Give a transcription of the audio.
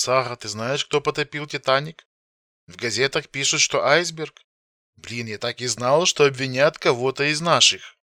Сара, ты знаешь, кто потопил Титаник? В газетах пишут, что айсберг. Блин, я так и знал, что обвинят кого-то из наших.